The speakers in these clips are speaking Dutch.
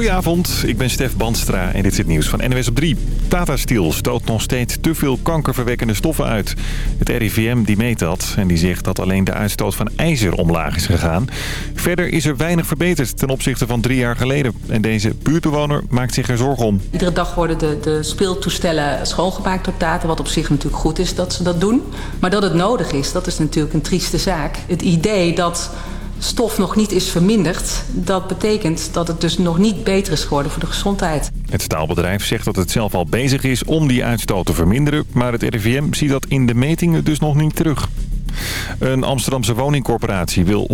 Goedenavond, ik ben Stef Bandstra en dit is het nieuws van NWS op 3. Tata Steel stoot nog steeds te veel kankerverwekkende stoffen uit. Het RIVM die meet dat en die zegt dat alleen de uitstoot van ijzer omlaag is gegaan. Verder is er weinig verbeterd ten opzichte van drie jaar geleden. En deze buurtbewoner maakt zich er zorgen om. Iedere dag worden de, de speeltoestellen schoongemaakt door Tata. Wat op zich natuurlijk goed is dat ze dat doen. Maar dat het nodig is, dat is natuurlijk een trieste zaak. Het idee dat stof nog niet is verminderd... dat betekent dat het dus nog niet beter is geworden voor de gezondheid. Het staalbedrijf zegt dat het zelf al bezig is om die uitstoot te verminderen... maar het RIVM ziet dat in de metingen dus nog niet terug. Een Amsterdamse woningcorporatie wil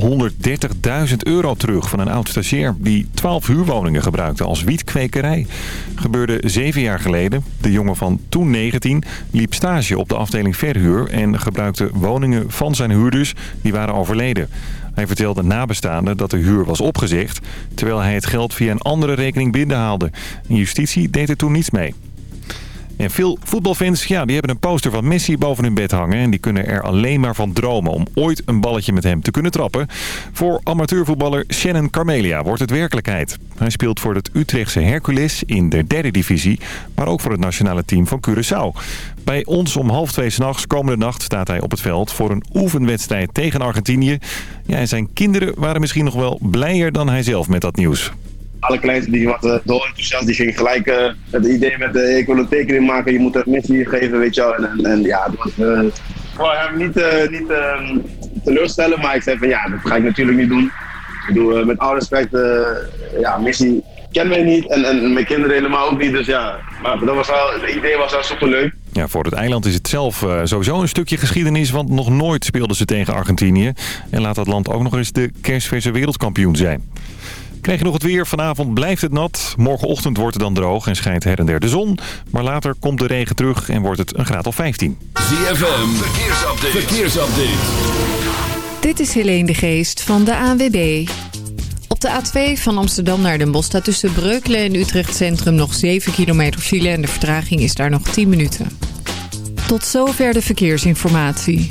130.000 euro terug van een oud stagiair... die 12 huurwoningen gebruikte als wietkwekerij. Gebeurde zeven jaar geleden. De jongen van toen 19 liep stage op de afdeling verhuur... en gebruikte woningen van zijn huurders die waren overleden. Hij vertelde nabestaanden dat de huur was opgezegd... terwijl hij het geld via een andere rekening binnenhaalde. Justitie deed er toen niets mee. En veel voetbalfans ja, die hebben een poster van Messi boven hun bed hangen... en die kunnen er alleen maar van dromen om ooit een balletje met hem te kunnen trappen. Voor amateurvoetballer Shannon Carmelia wordt het werkelijkheid. Hij speelt voor het Utrechtse Hercules in de derde divisie... maar ook voor het nationale team van Curaçao. Bij ons om half twee s'nachts komende nacht staat hij op het veld... voor een oefenwedstrijd tegen Argentinië. Ja, zijn kinderen waren misschien nog wel blijer dan hij zelf met dat nieuws allerkleinste die wat uh, door enthousiast, die ging gelijk uh, het idee met uh, ik wil een tekening maken, je moet het missie geven, weet je wel. En, en, ja, dat was, uh, ik wou hem niet, ehm, teleurstellen, maar ik zei van ja, dat ga ik natuurlijk niet doen. Ik bedoel, met alle respect, ja, missie kennen mij niet en, en mijn kinderen helemaal ook niet, dus ja. Maar dat was wel, het idee was wel super leuk. Ja, voor het eiland is het zelf sowieso een stukje geschiedenis, want nog nooit speelden ze tegen Argentinië. En laat dat land ook nog eens de kerstverse wereldkampioen zijn. Krijg je nog het weer. Vanavond blijft het nat. Morgenochtend wordt het dan droog en schijnt her en der de zon. Maar later komt de regen terug en wordt het een graad of 15. ZFM, verkeersupdate. verkeersupdate. Dit is Helene de Geest van de ANWB. Op de A2 van Amsterdam naar Den Bosch staat tussen Breukelen en Utrecht Centrum nog 7 kilometer file... en de vertraging is daar nog 10 minuten. Tot zover de verkeersinformatie.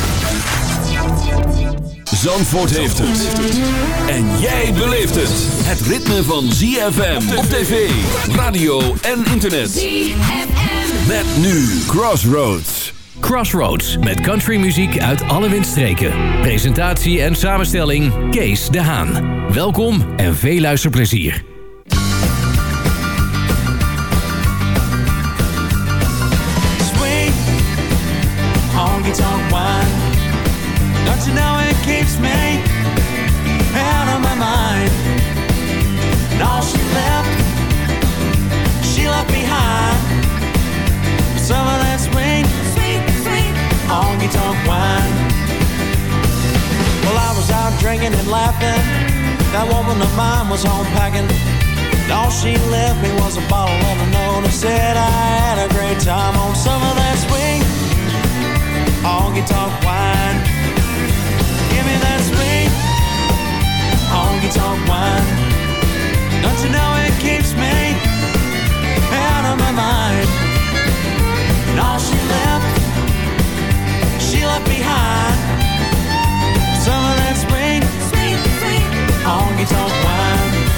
Zandvoort heeft het. En jij beleeft het. Het ritme van ZFM op tv, radio en internet. ZFM. Met nu Crossroads. Crossroads met countrymuziek uit alle windstreken. Presentatie en samenstelling Kees de Haan. Welkom en veel luisterplezier. Honky tonk wine. Well, I was out drinking and laughing. That woman of mine was home packing. And all she left me was a bottle and a note that said I had a great time on some of that sweet honky tonk wine. Give me that sweet honky tonk wine. Don't you know it keeps me out of my mind? And all she left, left behind. Summer and spring, sweet, sweet, honky tonk wine.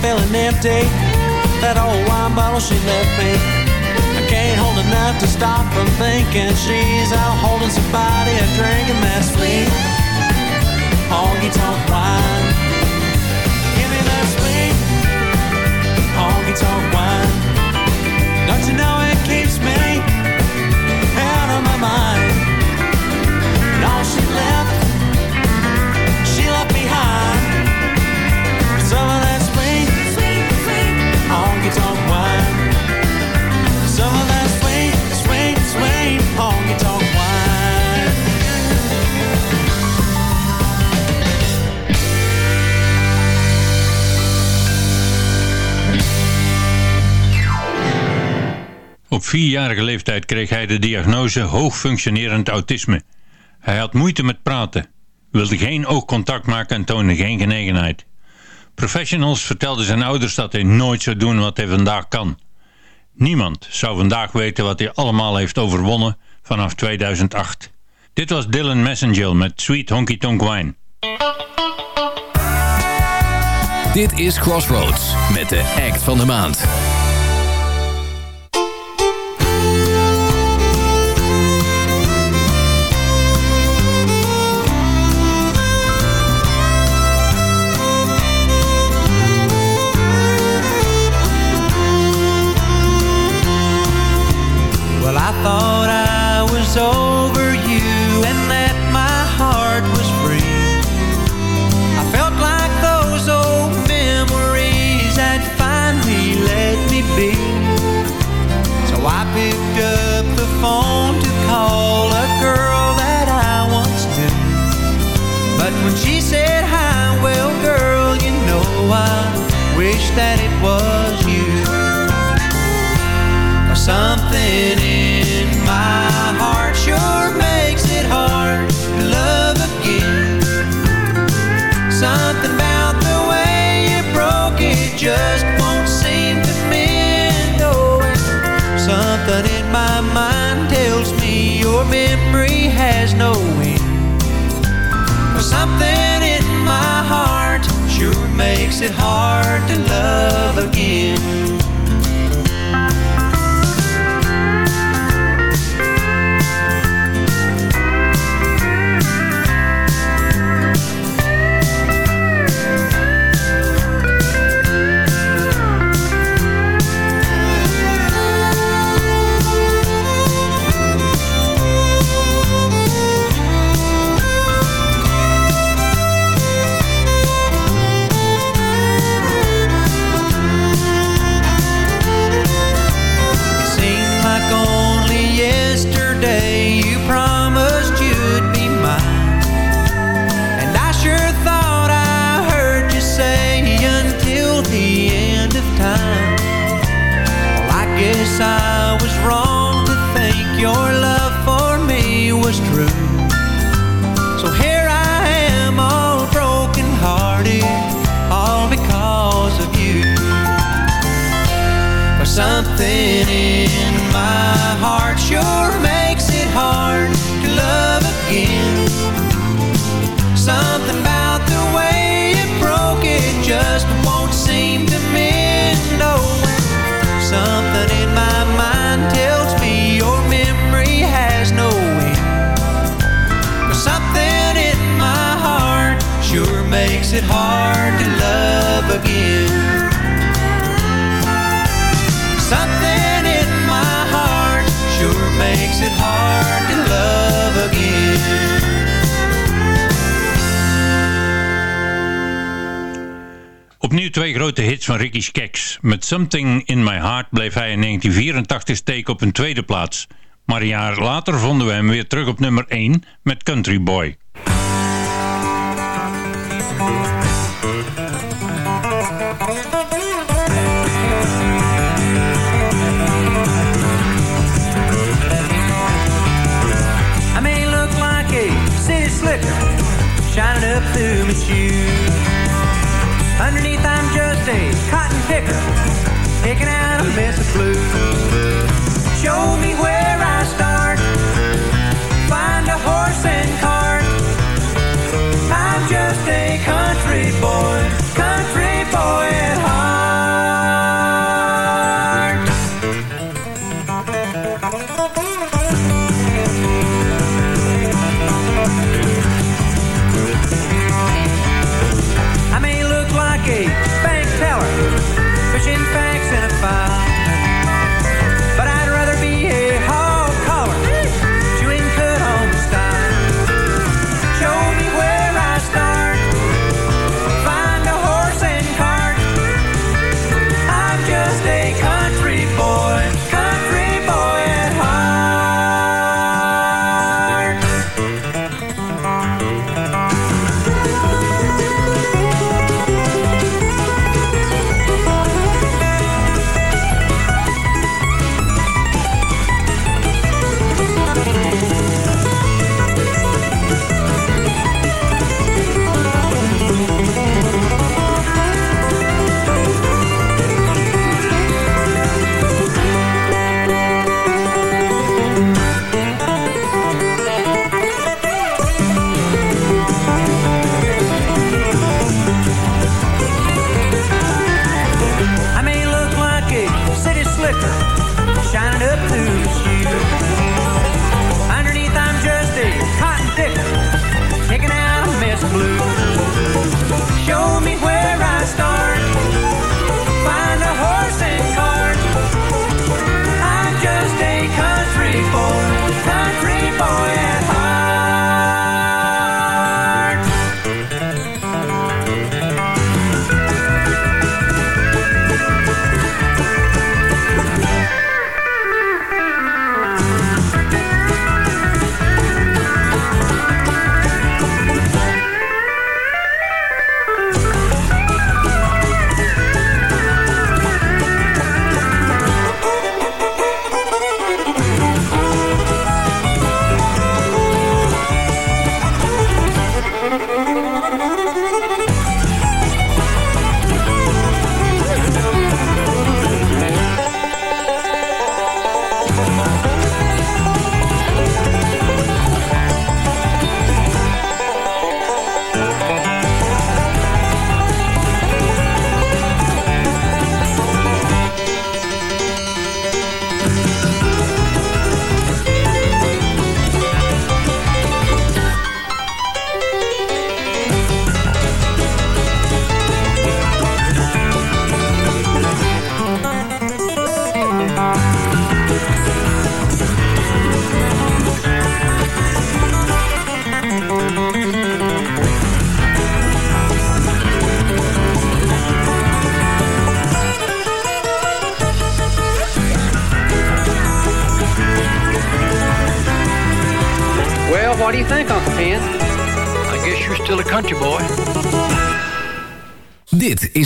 feeling empty that old wine bottle she left me. I can't hold enough to stop from thinking she's out holding somebody and drinking that sweet honky tonk wine. Give me that sweet honky tonk wine. Don't you know it vierjarige leeftijd kreeg hij de diagnose hoogfunctionerend autisme. Hij had moeite met praten, wilde geen oogcontact maken en toonde geen genegenheid. Professionals vertelden zijn ouders dat hij nooit zou doen wat hij vandaag kan. Niemand zou vandaag weten wat hij allemaal heeft overwonnen vanaf 2008. Dit was Dylan Messenger met Sweet Honky Tonk Wine. Dit is Crossroads met de act van de maand. sun Met Something in My Heart bleef hij in 1984 steken op een tweede plaats. Maar een jaar later vonden we hem weer terug op nummer 1 met Country Boy. days, cotton picker, picking out a mess of blue.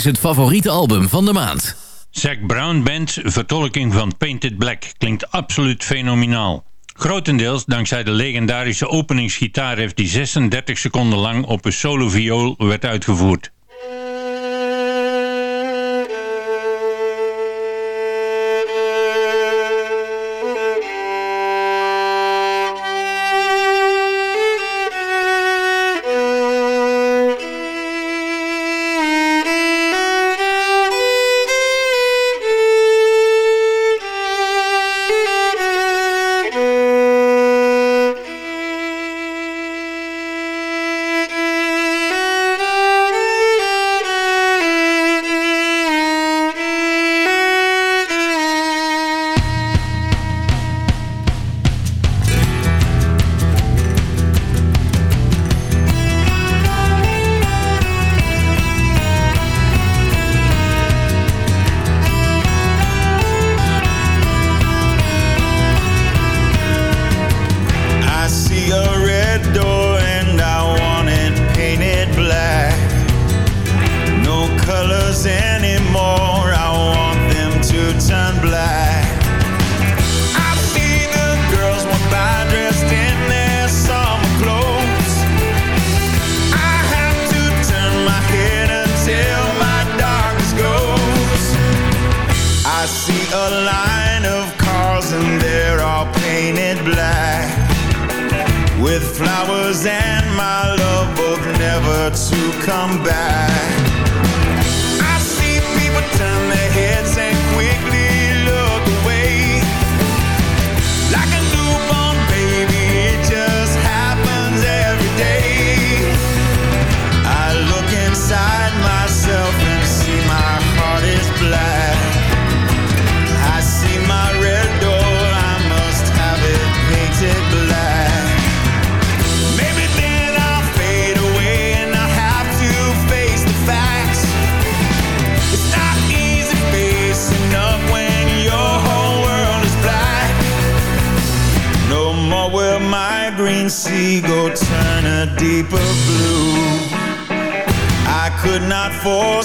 is het favoriete album van de maand. Zack Brown Band's vertolking van Painted Black klinkt absoluut fenomenaal. Grotendeels dankzij de legendarische openingsgitaarriff die 36 seconden lang op een solo-viool werd uitgevoerd.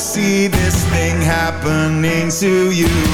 see this thing happening to you.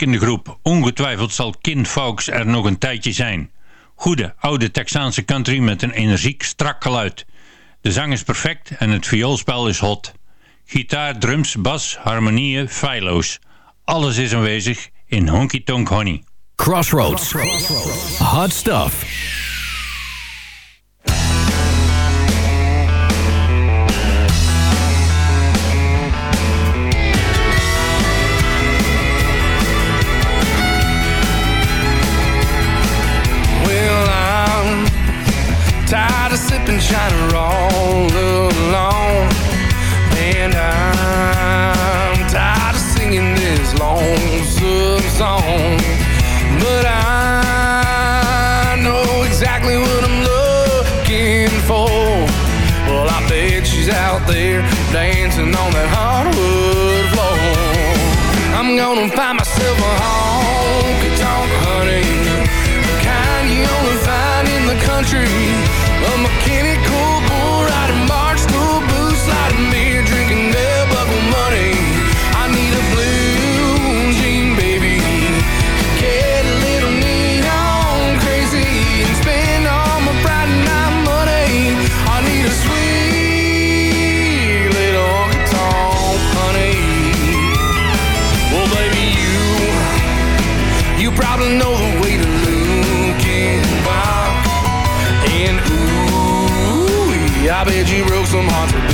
De groep. Ongetwijfeld zal Kin Folks er nog een tijdje zijn. Goede, oude Texaanse country met een energiek, strak geluid. De zang is perfect en het vioolspel is hot. Gitaar, drums, bas, harmonieën, feilloos. Alles is aanwezig in Honky Tonk Honey. Crossroads. Hot stuff. And shiner all alone. And I'm tired of singing this lonesome song. But I know exactly what I'm looking for. Well, I bet she's out there dancing on that hardwood floor. I'm gonna find myself a honky tonk, honey. The kind you only find in the country. Probably know the way to Lincoln Park. And ooh, I bet you broke some hearts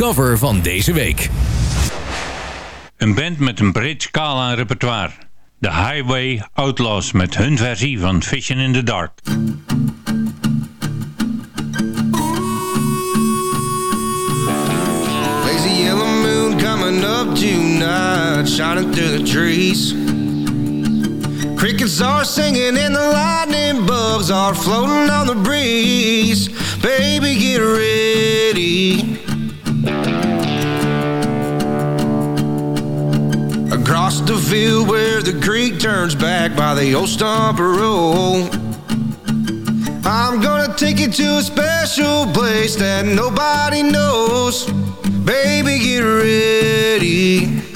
cover van deze week. Een band met een breed scala aan repertoire. De Highway Outlaws met hun versie van Fishing in the Dark. Lazy yellow moon coming up tonight, shining through the trees. Crickets are singing and the lightning bugs are floating on the breeze. Baby, get ready. Across the field where the creek turns back by the old stumper road. I'm gonna take you to a special place that nobody knows. Baby, get ready.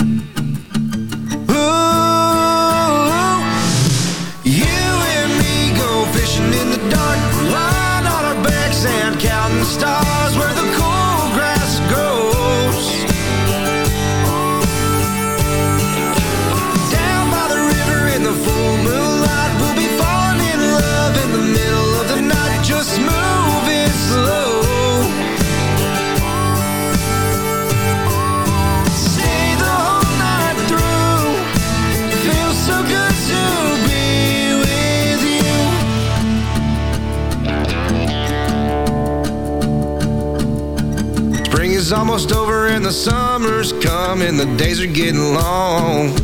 is almost over and the summer's coming. The days are getting long.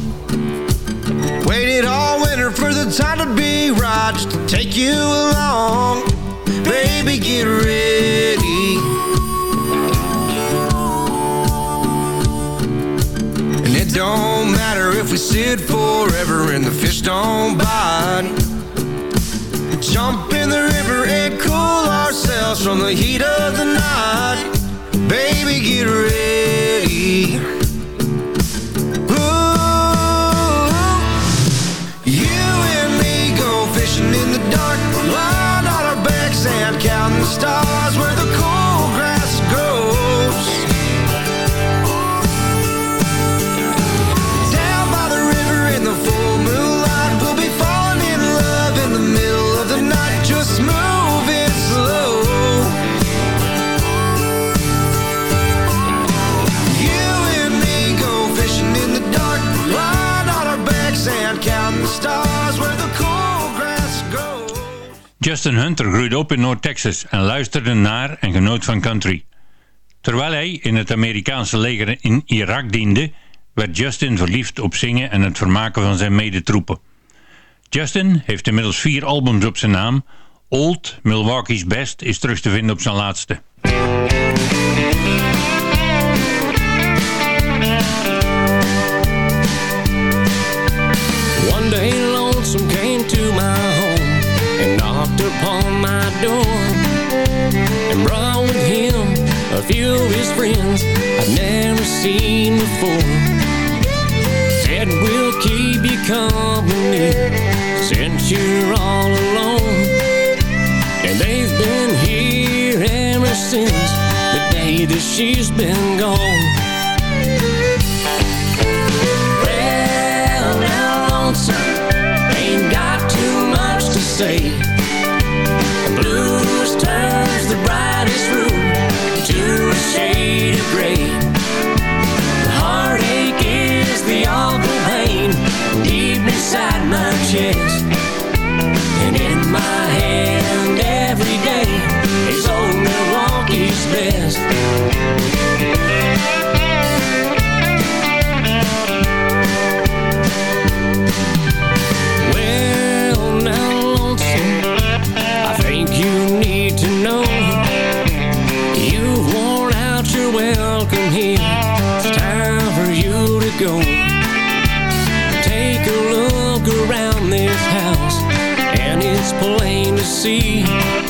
Waited all winter for the time to be right just to take you along. Baby, get ready. And it don't matter if we sit forever and the fish don't bite jump in the river and cool ourselves from the heat of the night. Baby, get ready. Ooh, You and me go fishing in the dark. Lying on our backs and counting stars. Justin Hunter groeide op in Noord-Texas en luisterde naar en genoot van country. Terwijl hij in het Amerikaanse leger in Irak diende, werd Justin verliefd op zingen en het vermaken van zijn medetroepen. Justin heeft inmiddels vier albums op zijn naam. Old, Milwaukee's Best, is terug te vinden op zijn laatste. upon my door. And brought with him a few of his friends I've never seen before. Said we'll keep you company Since you're all alone. And they've been here ever since The day that she's been gone. go. Take a look around this house And it's plain to see.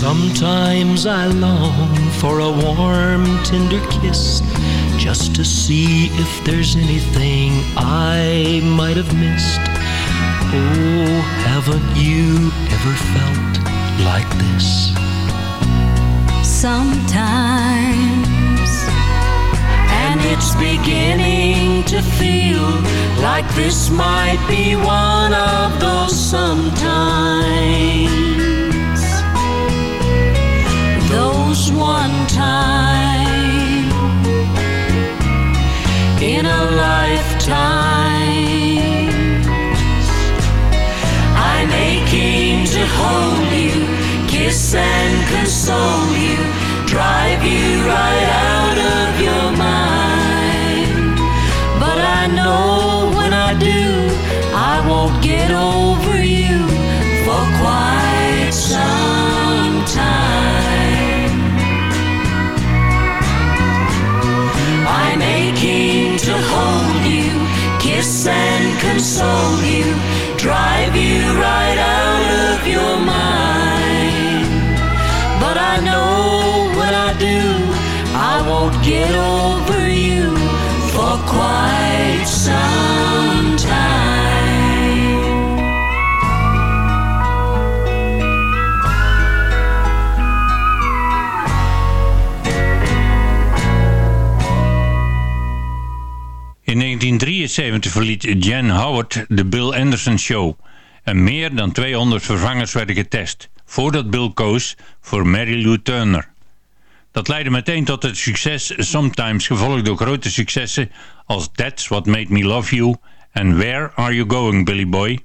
Sometimes I long for a warm, tender kiss just to see if there's anything I might have missed. Oh, haven't you ever felt like this? Sometimes. And it's beginning to feel like this might be one of those sometimes. Those one time in a lifetime. I'm aching to hold you, kiss and console you, drive you right out of your mind. But I know when I do, I won't get over kiss and console you, drive you right out of your mind. But I know when I do, I won't get over you for quite some time. 1973 verliet Jan Howard de Bill Anderson Show en meer dan 200 vervangers werden getest voordat Bill koos voor Mary Lou Turner. Dat leidde meteen tot het succes Sometimes, gevolgd door grote successen als That's What Made Me Love You en Where Are You Going Billy Boy?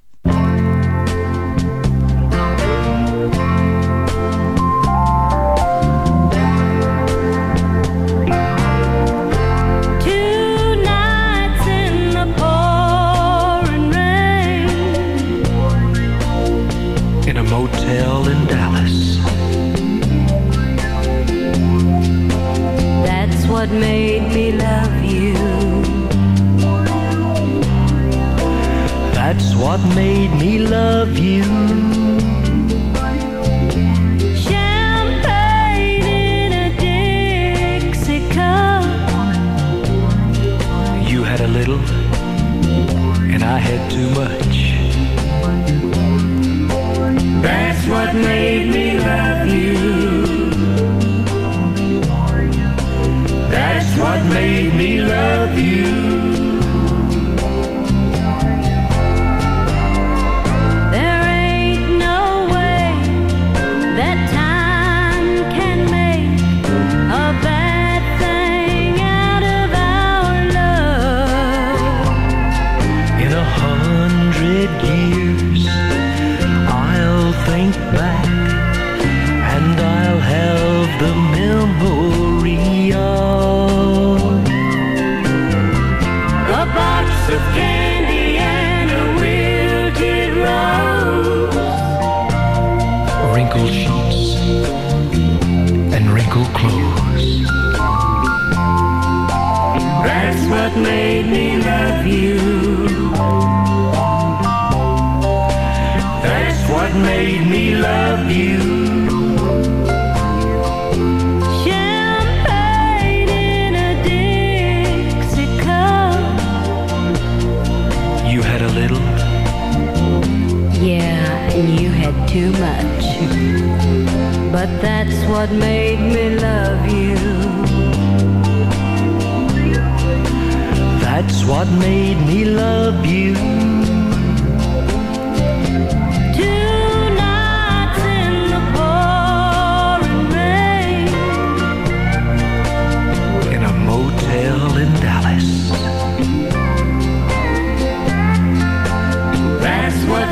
What made me love you.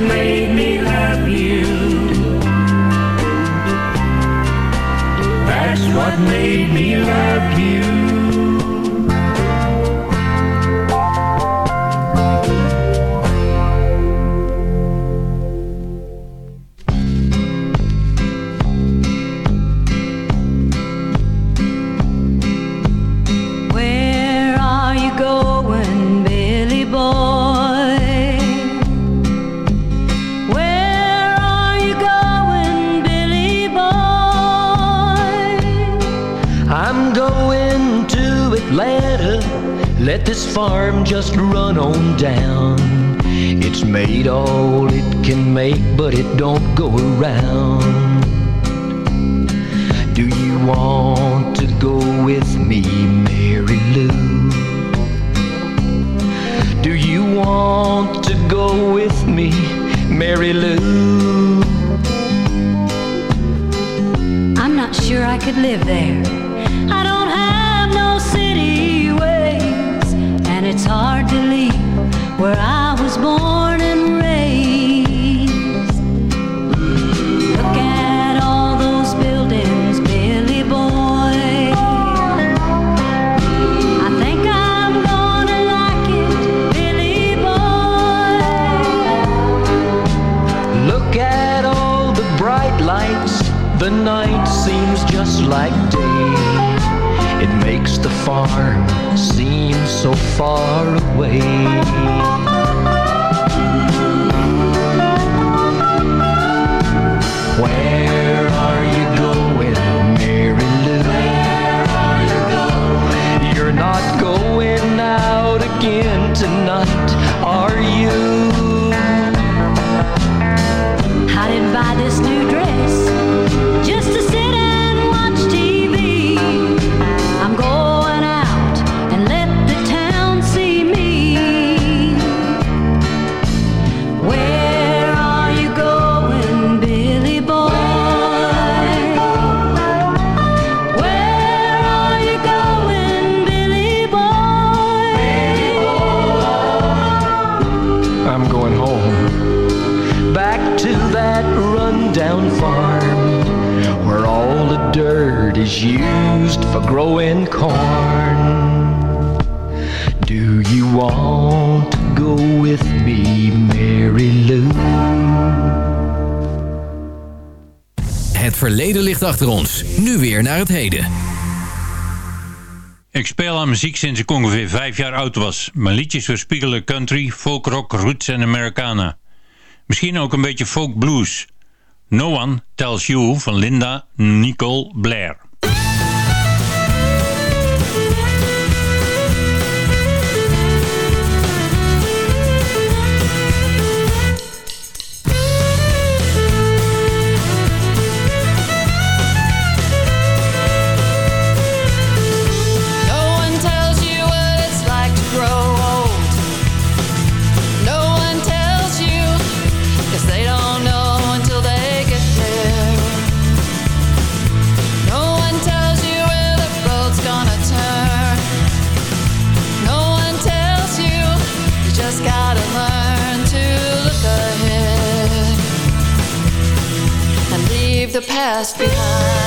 Made me love you. That's what made me love you. This farm just run on down. It's made all it can make, but it don't go around. Do you want to go with me, Mary Lou? Do you want to go with me, Mary Lou? I'm not sure I could live there. I don't where I Ik speel aan muziek sinds ik ongeveer vijf jaar oud was. Mijn liedjes weerspiegelen country, folk rock, roots en Americana. Misschien ook een beetje folk blues. No One Tells You van Linda Nicole Blair. left behind.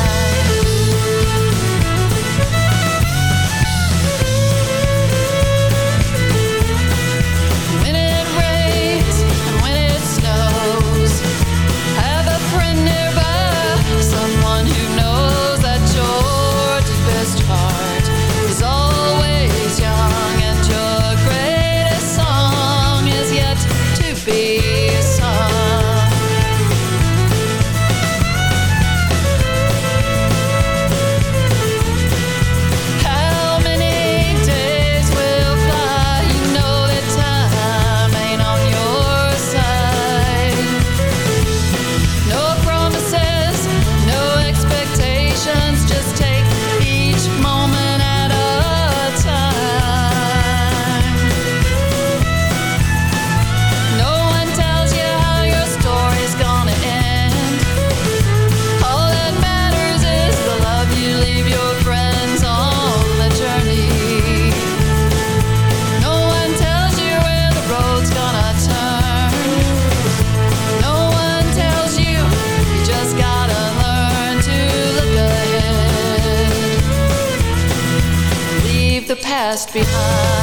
behind.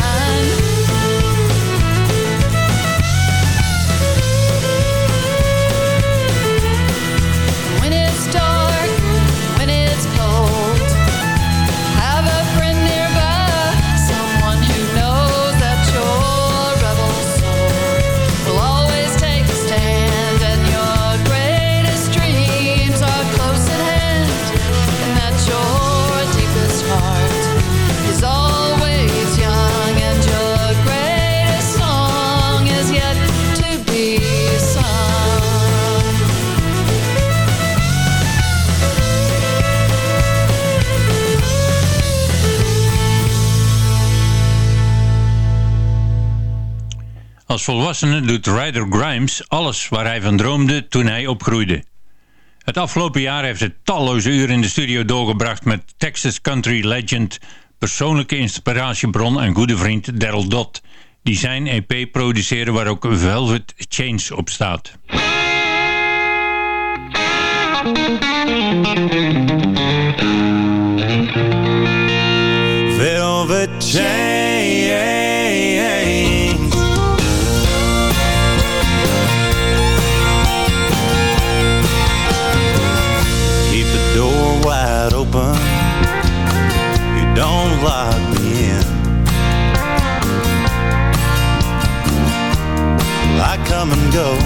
Doet Ryder Grimes alles waar hij van droomde toen hij opgroeide. Het afgelopen jaar heeft hij talloze uren in de studio doorgebracht met Texas country legend, persoonlijke inspiratiebron en goede vriend Daryl Dott, die zijn EP produceerde waar ook Velvet Chains op staat. Go.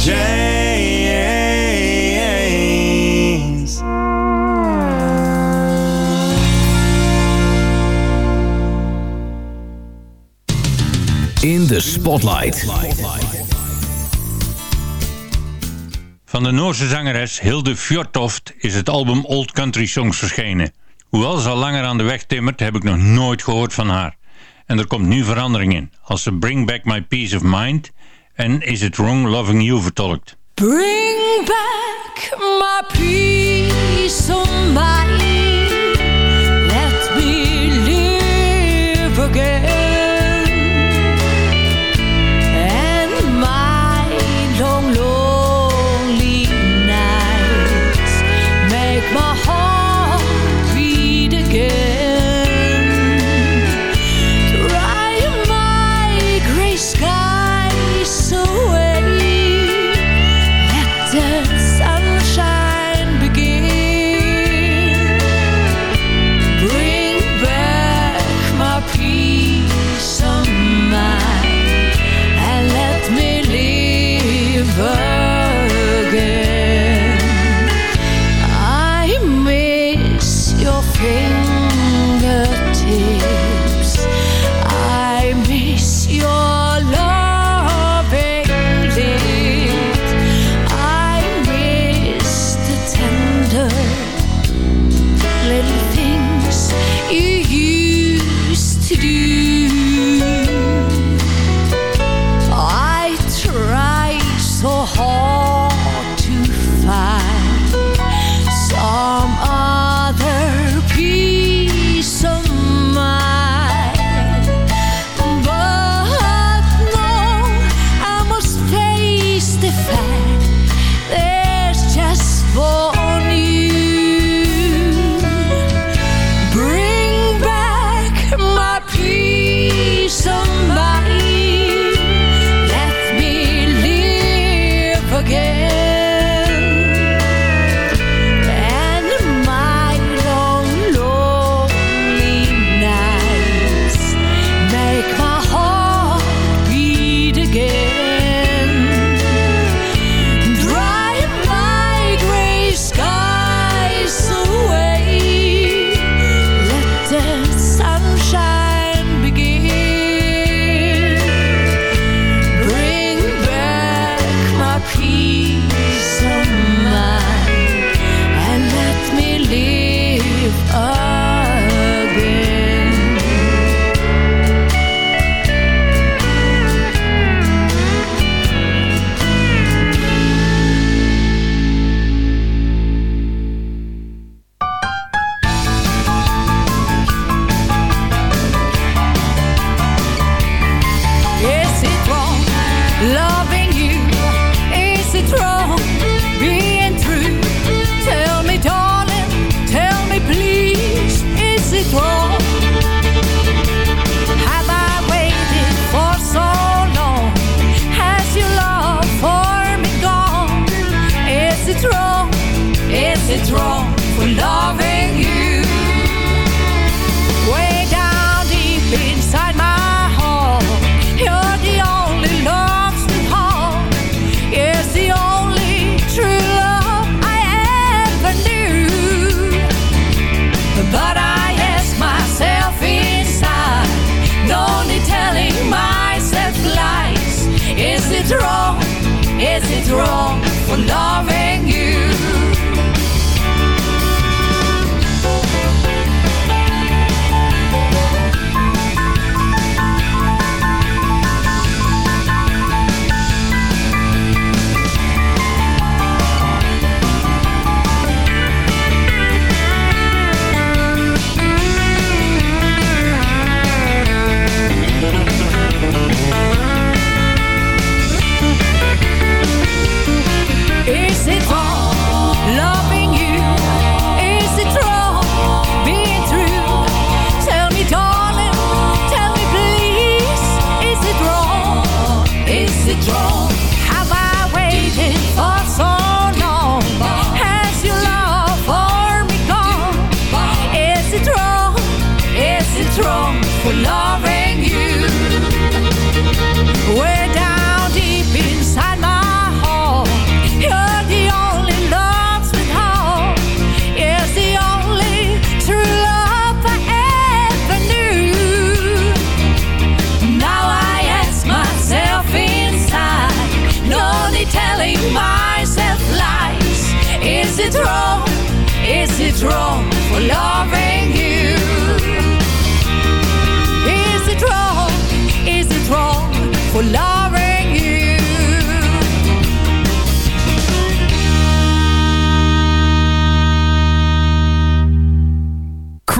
Chains. In de Spotlight. Van de Noorse zangeres Hilde Fjordtoft is het album Old Country Songs verschenen. Hoewel ze al langer aan de weg timmert, heb ik nog nooit gehoord van haar. En er komt nu verandering in, als ze Bring Back My Peace of Mind en Is It Wrong Loving You vertolkt. Bring back my peace of mind.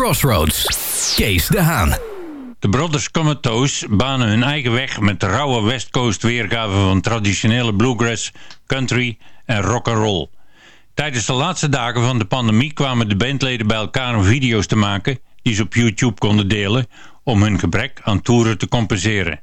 Crossroads. Kees de Haan. De Brothers Comatose banen hun eigen weg met de rauwe West Coast weergave van traditionele bluegrass, country en rock'n'roll. Tijdens de laatste dagen van de pandemie kwamen de bandleden bij elkaar om video's te maken die ze op YouTube konden delen om hun gebrek aan toeren te compenseren.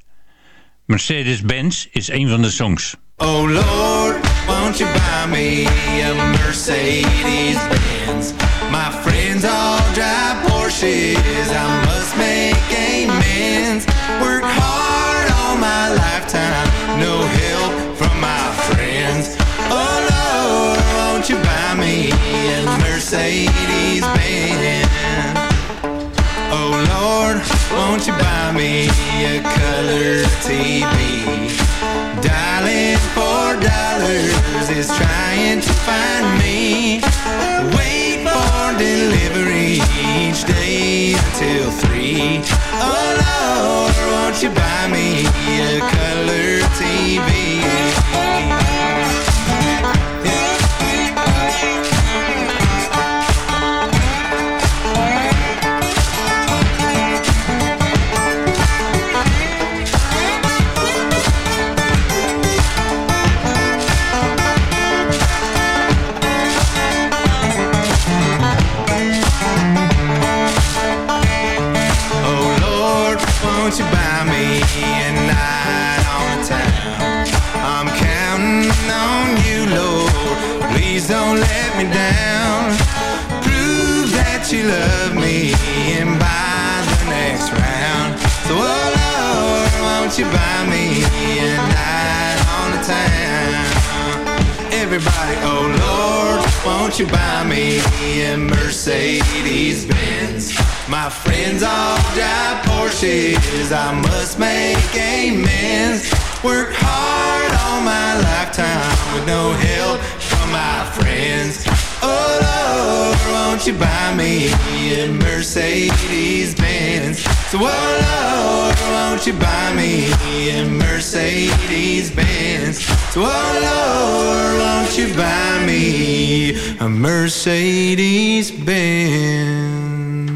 Mercedes-Benz is een van de songs. Oh Lord, won't you buy me a Mercedes Benz? My friends all drive Porsches. I must make amends. Work hard all my lifetime, no help from my friends. Oh Lord, won't you buy me a Mercedes Benz? Oh Lord, won't you buy me a color TV? Dialing for dollars is trying to find me. Wait delivery each day until three. Oh Lord, won't you buy me a color TV? You love me and buy the next round. So, oh Lord, won't you buy me a night on the town? Everybody, oh Lord, won't you buy me a Mercedes Benz? My friends all drive Porsches. I must make amends. Work hard all my lifetime with no help from my friends. Won't you buy me a Mercedes Benz? So, oh Lord, won't you buy me a Mercedes Benz? So, oh Lord, won't you buy me a Mercedes Benz?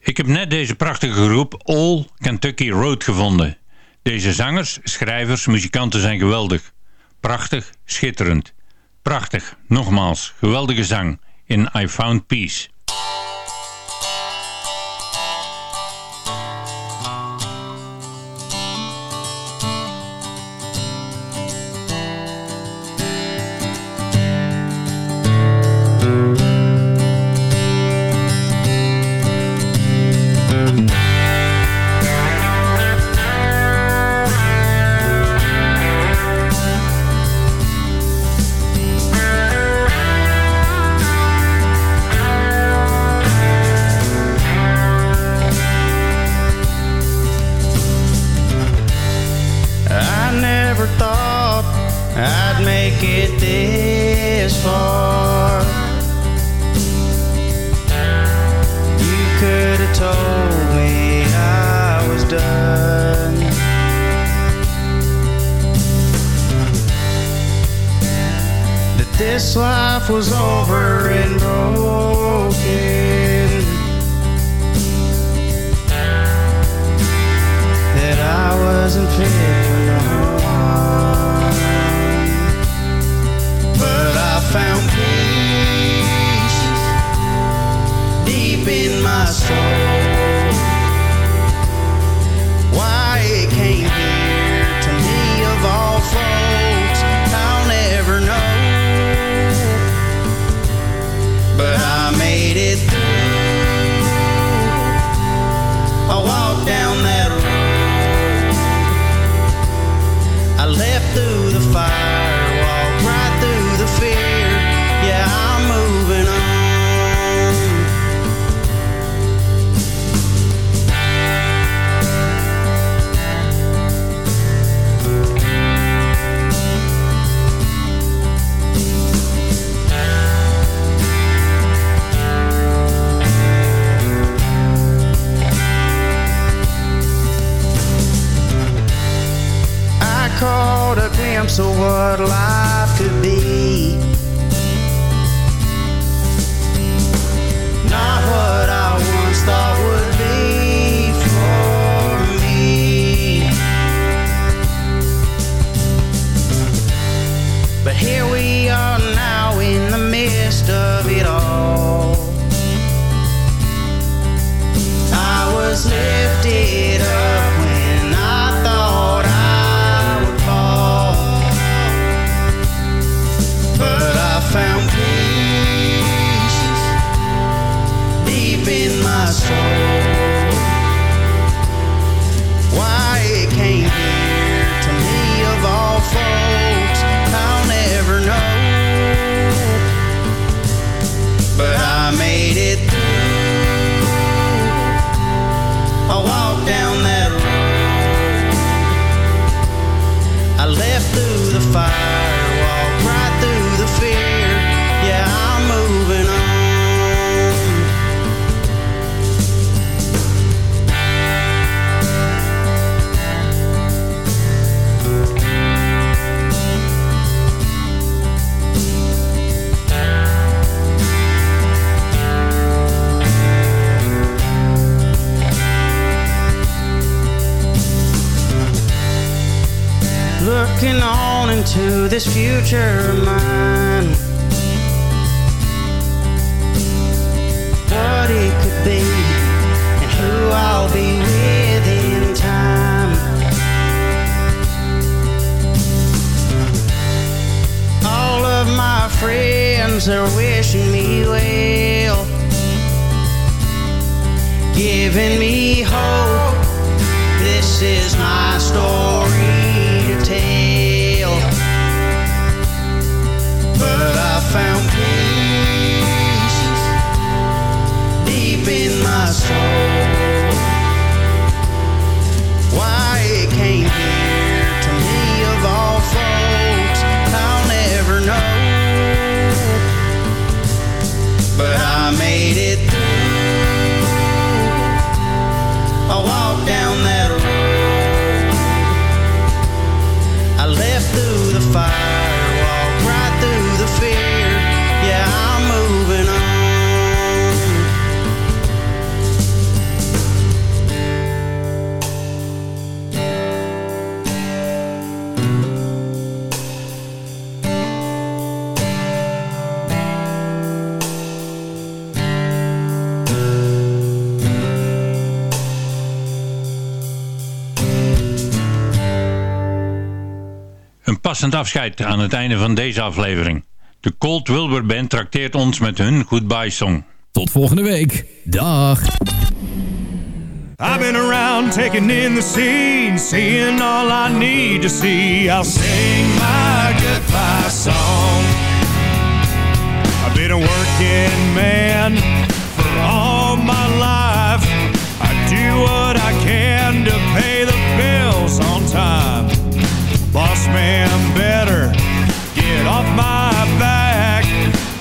Ik heb net deze prachtige groep All Kentucky Road gevonden. Deze zangers, schrijvers, muzikanten zijn geweldig. Prachtig, schitterend. Prachtig, nogmaals, geweldige zang in I Found Peace. passend afscheid aan het einde van deze aflevering. De Cold Wilbur Band trakteert ons met hun Goodbye Song. Tot volgende week. Dag. I've been around taking in the scene, seeing all I need to see. I'll sing my goodbye song. I've been a working man. man better get off my back.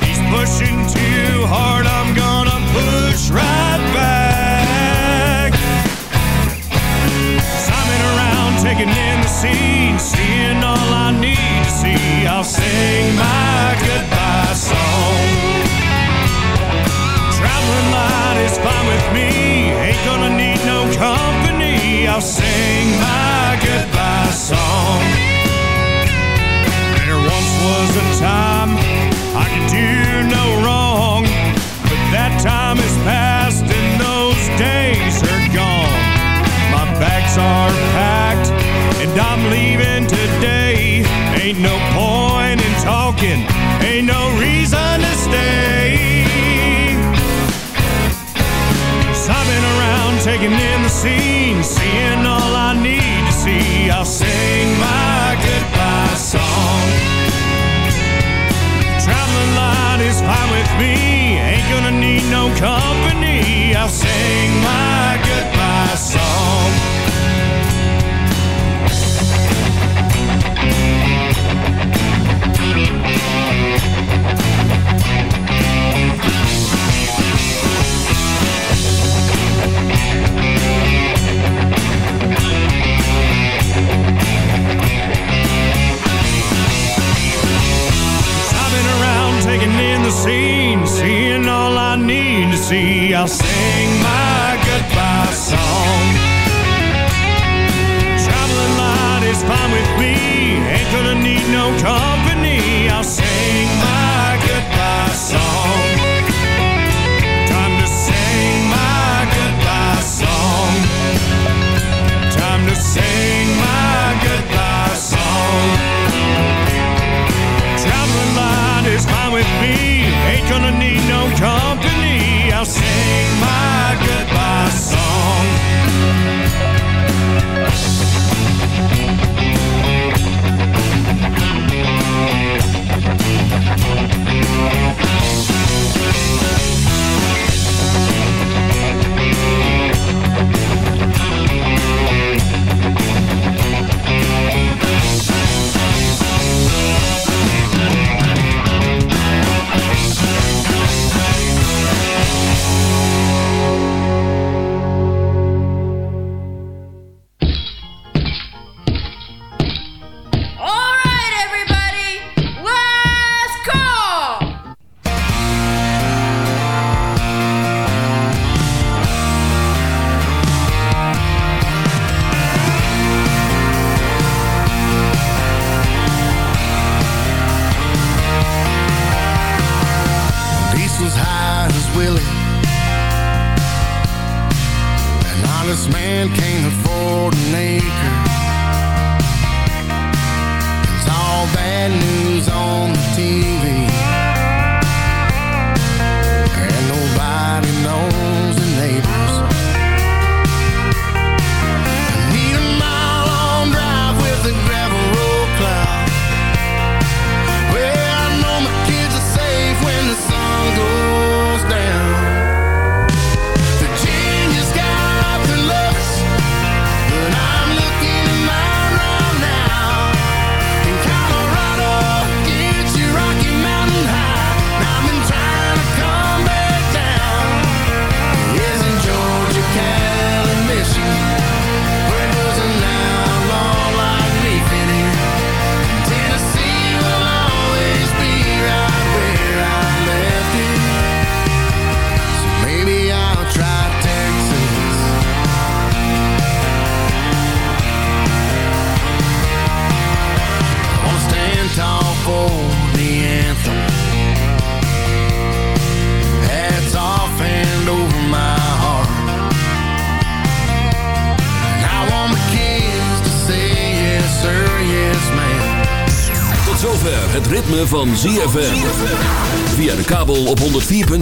He's pushing too hard, I'm gonna push right back. So I'm in around, taking in the scene, seeing all I need to see. I'll sing my goodbye song. Traveling light is fine with me, ain't gonna need no company. I'll sing my goodbye song thousand time. I can do no wrong But that time is past and those days are gone. My bags are packed and I'm leaving today. Ain't no point in talking, ain't no reason to stay. Cause I've been around taking in the scene Seeing all I need to see, I'll sing